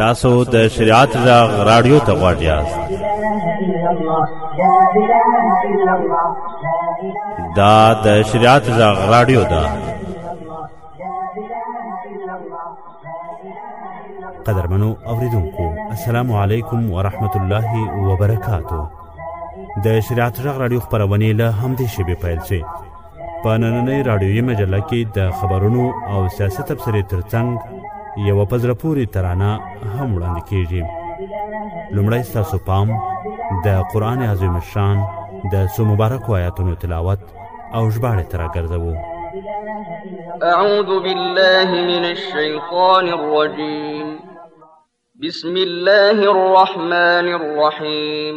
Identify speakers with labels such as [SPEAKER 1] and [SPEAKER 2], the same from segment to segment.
[SPEAKER 1] تاسو د شریعت غږ رادیو ته غواړئ یاست دا د شریعت غږ رادیو ده قدرمنو اوریدونکو السلام علیکم ورحمت الله وبرکاتو د شریعت غږ رادیو خبرونه له همدې شبي پیل شي په نننۍ راډیویي مجله کې د خبرونو او سیاست تبصرې ترڅنګ یوه په زړه پورې ترانه هم وړاندې کیږي لومړی ستاسو پام د قرآن عظیم شان د څو مبارکو آیاتونو تلاوت او ژباړې ته راګرځوو
[SPEAKER 2] أعوذ بالله من الشيطان الرجيم بسم الله الرحمن الرحيم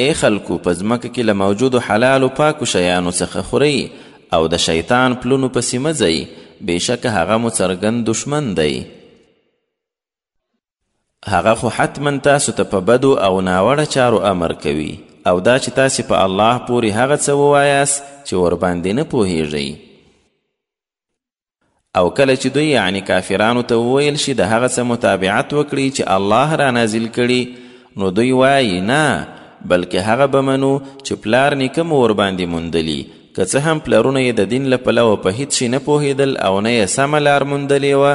[SPEAKER 3] ای خلکو! په ځمکه کې له موجودو حلالو پاکو شیانو څخه خورئ او د شیطان پلونو پسې مه ځئ، بېشکه هغه مو څرګند دښمن دی. هغه خو حتما تاسو ته په بدو او ناوړه چارو امر کوي او دا چې تاسې په الله پورې هغه څه ووایاست چې ورباندې نه پوهیږئ. او کله چې دوی یعنی کافرانو ته وویل شي د هغه څه متابعت وکړي چې الله را نازل کړي نو دوی وایي نه بلکې هغه به منو چې پلار نیکه مو ورباندې موندلي که څه هم پلرونه یې د دین له پلوه په هیڅ شي نه پوهېدل او نه یې سمه لار موندلې وه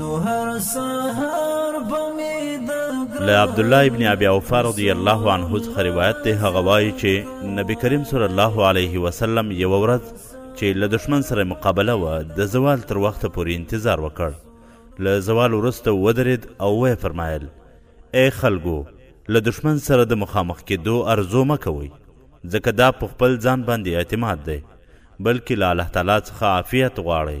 [SPEAKER 4] نو هر سهار به مې د
[SPEAKER 1] له عبدالله ابن ابي اوفا رضی الله عنه څخه روایت دی هغه وایي چې نبی کریم صلی الله علیه وسلم یوه ورځ چې له دښمن سره مقابله وه د زوال تر وخته پورې انتظار وکړ له زوال وروسته ودرید او ویې فرمایل ای خلکو له دښمن سره د مخامخ کېدو ارزو مه کوئ ځکه دا په خپل ځان باندې اعتماد دی بلکې له الله تعالی څخه عافیت غواړئ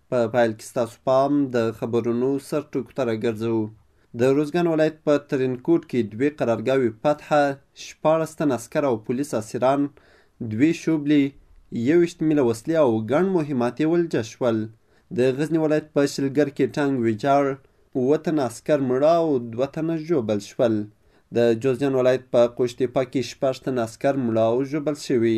[SPEAKER 1] په
[SPEAKER 5] پایل کې ستاسو پام د خبرونو سر ټکو ته راګرځوو د روزګان ولایت په ترینکوټ کې دوې قرارګاوې فتحه شپاړس تن عسکر او پولیس اسیران دوې شوبلې یوویشت میله وسلې او ګڼ مهمات یې ولجه شول د غزني ولایت په شلګر کې ټانګ ویجاړ اووه تنه عسکر مړه او دوه تنه ژوبل شول د جوزجان ولایت په قوشتېپه کې شپږ تنه عسکر مړه او ژوبل شوي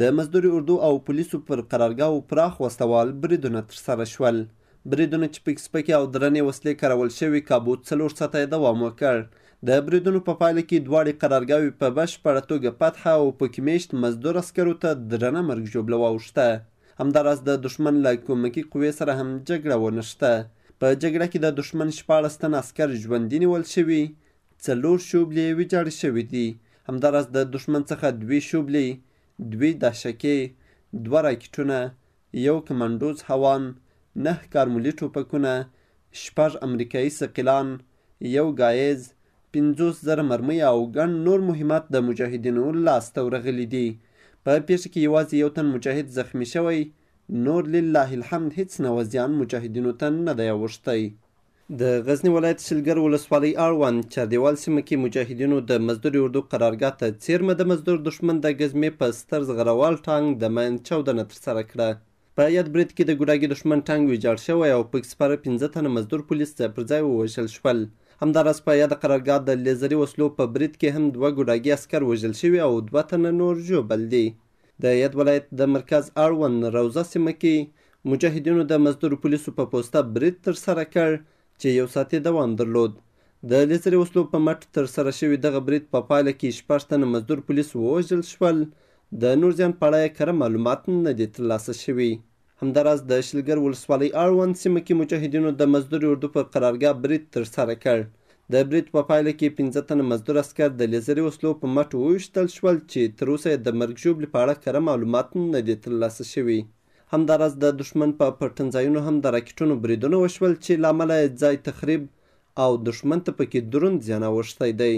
[SPEAKER 5] د مزدوري اردو او پولیسو پر قرارګاوو پراخ وسله وال بریدونه ترسره شول. بریدونه چې پکې سپکې او درنې وسلې کارول شوې کابو څلور ساعته یې دوام وکړ. د بریدونو په پایله کې دواړې قرارګاوې په بشپړه توګه فتح او پکې مېشت مزدور عسکرو ته درنه مرګ ژوبله واوښته. همداراز د دښمن له کومکي قوې سره هم جګړه ونښته. په جګړه کې د دښمن شپاړس تنه عسکر ژوندي نیول شوي څلور شوبلې یې ویجاړې شوې دي، همداراز د دښمن څخه دوې شوبلې، دوې داشکې، دوه راکټونه، یو کمانډوز هوان، نهه کارمولي ټوپکونه، شپږ امریکایي ثقیلان، یو ګایز، پنځوس زره مرمۍ او ګڼ نور مهمات د مجاهدینو لاس ته ورغلي دي. په پېښه کې یوازې یو تن مجاهد زخمي شوی، نور لله الحمد هیڅ نوع زیان مجاهدینو ته نه دی اوښتی. د غزني ولایت شلګر ولسوالۍ اړوند چاردیوال سیمه کې مجاهدینو د مزدور اردو قرارګاه ته څیرمه د مزدور دښمن د ګزمې په ستر زغروال ټانګ د مین چاودنه ترسره کړه. په یاد برید کې د ګوډاګي دښمن ټانګ ویجاړ شوی او پکې سپاره پنځه تنه مزدور پولیس ځای پر ځای ووژل شول. همداراز په یاده قرارګاه د لیزري وسلو په برید کې هم دوه ګوډاګي عسکر وژل شوي او دوه تنه نور ژوبل دي. د ید ولایت د مرکز اړوند روزه سیمه کې مجاهدینو د مزدور پولیسو په پوسته برید ترسره کړ چې یو ساعت دوام درلود. د لیزري وسلو په مټ ترسره شوي دغه برید په پایله کې شپږ تنه مزدور پولیس ووژل شول، د نور زیان په اړه یې کره معلومات نه دي ترلاسه شوي. همداراز د شلګر ولسوالۍ اړوند سیمه کې مجاهدینو د مزدور اردو پر قرارګاه برید ترسره کړ. د برید په پایله کې پنځه تنه مزدور عسکر د لیزري وسلو په مټ وویشتل شول چې تر اوسه یې د مرګ ژوبلې په اړه کره معلومات نه دي ترلاسه شوي. همداراز د دښمن په پټنځایونو هم د راکټونو بریدونه وشول چې له امله یې ځای تخریب او دښمن ته پکې دروند زیان اوښتی دی.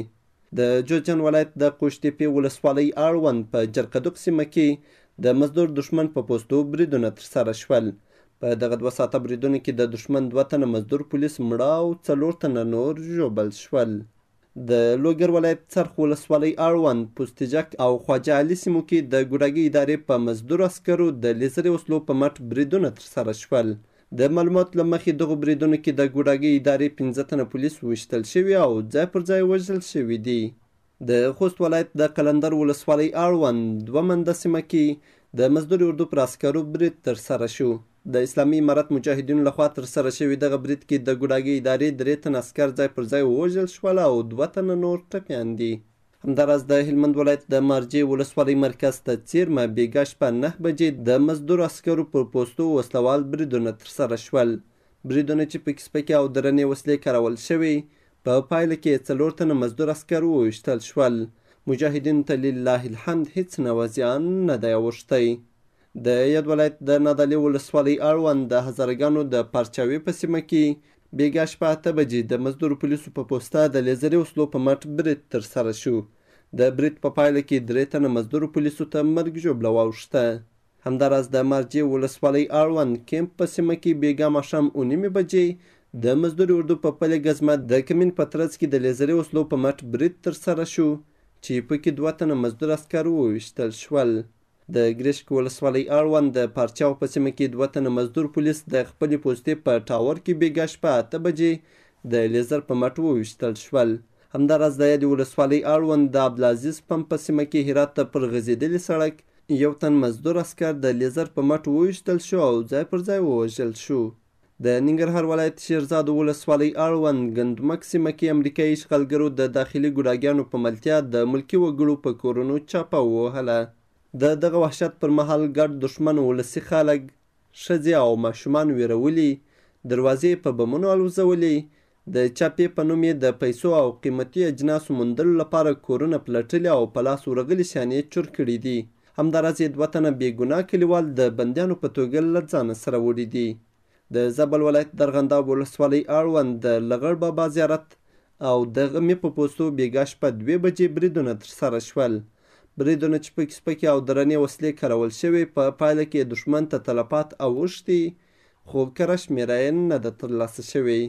[SPEAKER 5] د جوزجان ولایت د قوشتېپې ولسوالۍ اړوند په جرقدوق سیمه کې د مزدور دښمن په پوستو بریدونه ترسره شول. په دغه دوه ساعته بریدونو کې د دښمن دوه تنه مزدور پولیس مړه او څلور تنه نور ژوبل شول. د لوګر ولایت څرخ ولسوالۍ اړوند پوستجک او خواجه علي سیمو کې د ګوډاګي ادارې په مزدور عسکرو د لیزري وسلو په مټ بریدونه ترسره شول. د معلوماتو له مخې دغو بریدونو کې د ګوډاګۍ ادارې پنځه تنه پولیس ویشتل شوي او ځای پر ځای وژل شوي دي. د خوست ولایت د قلندر ولسوالۍ اړوند دوه منده سیمه کې د مزدور اردو پر عسکرو برید ترسره شو. د اسلامي امارت مجاهدینو لخوا ترسره شوي دغه برید کې د ګوډاګۍ ادارې درې تنه عسکر ځای پر ځای ووژل شول او دوه تنه نور ټپیان دي. همداراز د هلمند ولایت د مارجې ولسوالۍ مرکز ته څیرمه بیګا شپه نه بجې د مزدور عسکرو پر پوستو وسلوال بریدونه ترسره شول. بریدونه چې پکې سپکې او درنې وسلې کارول شوې، په پایله کې یې څلور تنه مزدور عسکر وویشتل شول. مجاهدینو ته لله الحمد هیڅ نوع زیان نه دی اوښتی. د ياد ولايت د نادعلي ولسوالۍ اړوند د هزاره ګانو د پارچاوي په سيمه کې بېګا شپه اته بجې د مزدور پولیسو په پوسته د لېزري وسلو په مټ برید ترسره شو. د برید په پایله کې درې تنه مزدور پولیسو ته مرګ ژوبله واوښته. همداراز د مارجې ولسوالۍ اړوند کیمپ په سیمه کې بېګا ماښام اوه نیمې بجې د مزدور اردو په پلې ګزمه د کمین په ترڅ کې د لېزري وسلو په مټ برید ترسره شو چې پکې دوه تنه مزدور عسکر وویشتل شول. د ګرشک ولسوالۍ اړوند د پارچاو په سیمه کې دوه تنه مزدور پولیس د خپلې پوستې په ټاور کې بېګا شپه اته بجې د لیزر په مټ وویشتل شول. همداراز د یادې ولسوالۍ اړوند د عبدالعزیز پمپ په سیمه کې هرات ته پر غځېدلي سړک یو تن مزدور عسکر د لیزر په مټ وویشتل شو او ځای پر ځای ووژل شو. د ننګرهار ولایت شیرزاد ولسوالۍ اړوند ګندمک سیمه کې امریکایي اشغالګرو د داخلي ګوډاګیانو په ملتیا د ملکي وګړو په کورونو چاپه ووهله. د دغه وحشت پر مهال ګډ دښمن ولسي خلک، ښځې او ماشومان ویرولي، دروازې یې په بمونو الوزولې، د چاپې په نوم یې د پیسو او قیمتي اجناسو موندلو لپاره کورونه پلټلي او په لاس ورغلي شیان یې چور کړي دي. همداراز یې دوه تنه بې ګناه کلیوال د بندیانو په توګه له ځانه سره وړي دي. د زابل ولایت درغنداب ولسوالۍ اړوند د لغړ بابا زیارت او د غمي په پوستو بېګا شپه دوې بجې بریدونه ترسره شول. بریدونه چې پکې سپکې او درنې وسلې کارول شوې، په پایله کې دښمن ته تلفات اوښتي خو کره شمېره یې نه ده ترلاسه شوې.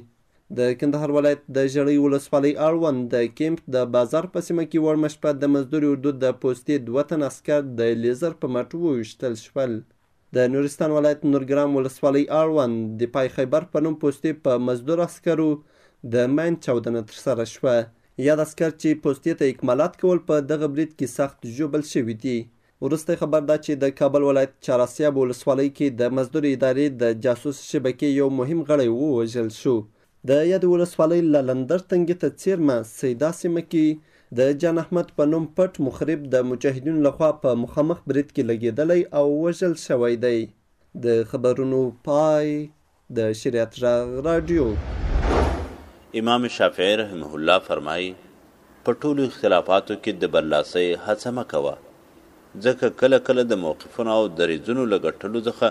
[SPEAKER 5] د کندهار ولایت د ژړۍ ولسوالۍ اړوند د کېمپ د بازار په سیمه کې وړمه شپه د مزدور اردو د پوستې دوه تنه عسکر د لېزر په مټ وویشتل شول. د نورستان ولایت نورګرام ولسوالۍ اړوند د پای خیبر په نوم پوستې په مزدور عسکرو د مین چاودنه ترسره شوه. یاد عسکر چې پوستې ته اکمالات کول په دغه برید کې سخت ژوبل شوي دي. وروستی خبر دا چې د کابل ولایت چاراسیاب ولسوالۍ کې د مزدور ادارې د جاسوس شبکې یو مهم غړی ووژل شو. د یادې ولسوالۍ له لندر تنګي ته څېرمه سیدا سیمه کې د جان احمد په نوم پټ مخرب د مجاهدینو له خوا په مخامخ برید کې لګېدلی او وژل شوی دی. د خبرونو پای د شریعت ږغ راډیو.
[SPEAKER 1] امام شافعی رحمه الله فرمائی، په ټولو اختلافاتو کې د برلاسی هڅه مه کوه، ځکه کله کله د موقفونو او دریځونو له ګټلو ځخه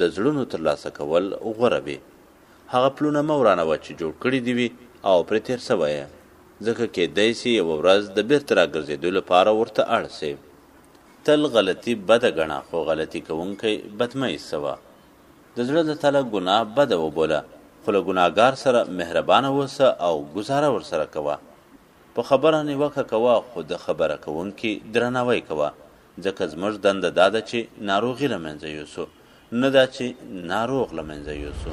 [SPEAKER 1] د زړونو تر لاسه کول غوره وي. هغه پلونه مه ورانوه چې جوړ کړي دې وي او پرې تیر سوی یې، ځکه کیدای سي یوه ورځ د بیرته راګرځیدو لپاره ورته اړ سې. تل غلطي بده ګڼه خو غلطي کوونکی بدمعیسه وه. د زړه له تله ګناه بده وبوله، خو له ګناهګار سره مهربانه اوسه او ګوزاره ورسره کوه. په خبره نیوکه کوه، خو د خبره کوونکي درناوی کوه، ځکه زموږ دنده دا ده چې ناروغي له منځه یوسو، نه دا چې ناروغ له منځه یوسو.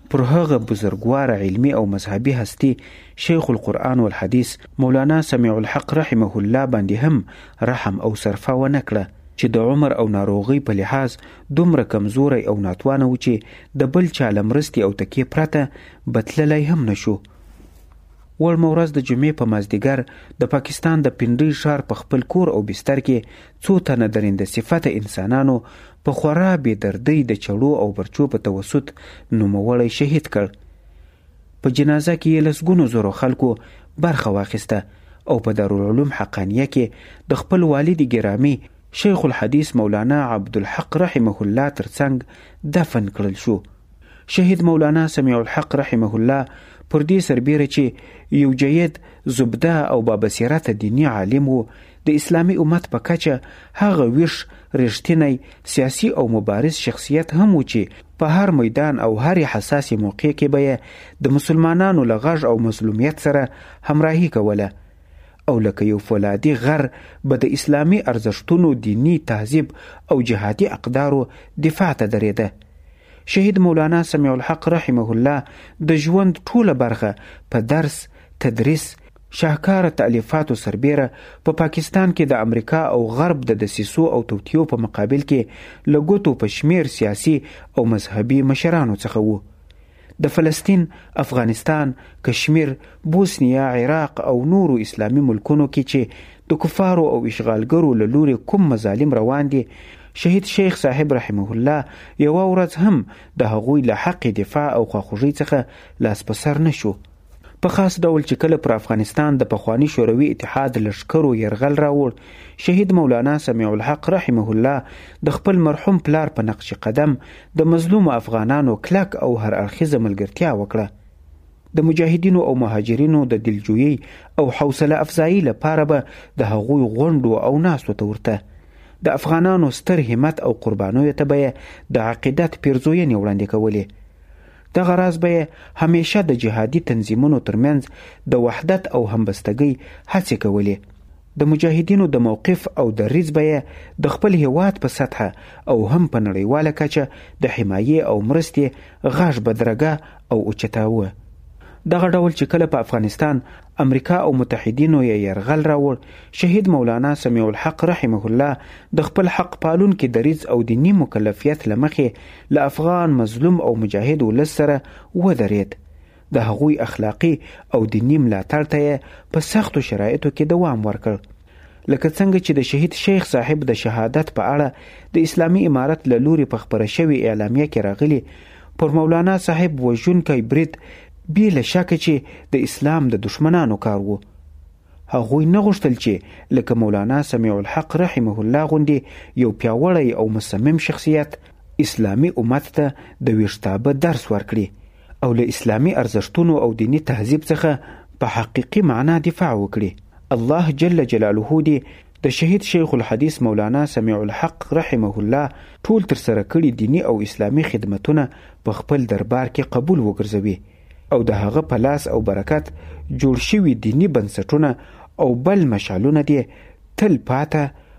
[SPEAKER 6] پر هغه بزرګوار علمي او مذهبي هستي شیخ القرآن والحدیث مولانا سمیع الحق رحمه الله باندې هم رحم او صرفه ونه کړه چې د عمر او ناروغۍ په لحاظ دومره کمزوری او ناتوانه و چې د بل چا له مرستې او تکیې پرته به تللی هم نه شو وړمه ورځ د جمعې په مازدیګر د پاکستان د پنډۍ ښار په خپل کور او بستر کې څو تنه درنده صفته انسانانو په خورا بې دردۍ د چړو او برچو په توسط نوموړی شهید کړ. په جنازه کې یې لسګونو زرو خلکو برخه واخیسته او په دارالعلوم حقانیه کې د خپل والد ګرامي شیخ الحدیث مولانا عبدالحق رحمه الله تر څنګ دفن کړل شو. شهید مولانا سمیع الحق رحمه الله پر دې سربیره چې یو جید، زبده او بابصیرته دیني عالم و، د اسلامي امت په کچه هغه ویښ، رښتینی، سیاسي او مبارز شخصیت هم و چې په هر میدان او هرې حساسې موقع کې به یې د مسلمانانو له غږ او مظلومیت سره همراهي کوله او لکه یو فولادي غر به د اسلامي ارزښتونو، دیني تهذیب او جهادي اقدارو دفاع ته درېده. شهید مولانا سمیع الحق رحمه الله د ژوند ټوله برخه په درس، تدریس، شاهکاره تألیفاتو سربیره په پاکستان کې د امریکا او غرب د دسیسو او توطیو په مقابل کې له ګوتو په شمیر سیاسي او مذهبي مشرانو څخه وو. د فلسطین، افغانستان، کشمیر، بوسنیا، عراق او نورو اسلامي ملکونو کې چې د کفارو او اشغالګرو له لورې کوم مظالم روان دي، شهید شیخ صاحب رحمه الله یوه ورځ هم د هغوی له حق دفاع او خواخوږۍ څخه لاس په سر نه شو. په خاص ډول چې کله پر افغانستان د پخواني شوروي اتحاد لښکرو یرغل راوړ شهید مولانا سمیع الحق رحمه الله د خپل مرحوم پلار په نقش قدم د مظلومو افغانانو کلک او هر اړخیزه ملګرتیا وکړه د مجاهدینو او مهاجرینو د دلجویۍ او حوصله افزایی لپاره به د هغوی غونډو او ناستو ته ورته د افغانانو ستر همت او قربانیو ته به د عقیدت پیرزوینې وړاندې کولې
[SPEAKER 7] دغه راز به یې همیشه د جهادي تنظیمونو ترمنځ د وحدت او همبستګۍ هڅې کولې، د مجاهدینو د موقف او دریځ به یې د خپل هېواد په سطحه او هم په نړیواله کچه د حمایې او مرستې غږ بدرګه او اوچتاوه. دغه ډول چې کله په افغانستان امریکا او متحدینو یې یرغل راوړ، شهید مولانا سمیع الحق رحمه الله د خپل حق پالونکي دریځ او دیني مکلفیت له مخې له افغان مظلوم او مجاهد ولس سره ودرېد، د هغوی اخلاقي او دیني ملاتړ ته یې په سختو شرایطو کې دوام ورکړ. لکه څنګه چې د شهید شیخ صاحب د شهادت په اړه د اسلامي امارت له لوري په خپره شوې اعلامیه کې راغلي پر مولانا صاحب وژونکی برید بې له شکه چې د اسلام د دښمنانو کار وو هغوی نه غوښتل چې لکه مولانا سمیع الحق رحمه الله غوندې یو پیاوړی او مصمم شخصیت اسلامي امت ته د ویښتابه درس ورکړي او له اسلامي ارزښتونو او دیني تهذیب څخه په حقیقي معنا دفاع وکړي الله جل جلاله دې د شهید شیخ الحدیث مولانا سمیع الحق رحمه الله ټول ترسره کړي دیني او اسلامي خدمتونه په خپل دربار کې قبول وګرځوي او د هغه په لاس او برکت جوړ شوي دیني بنسټونه او بل مشعلونه دې تل پاته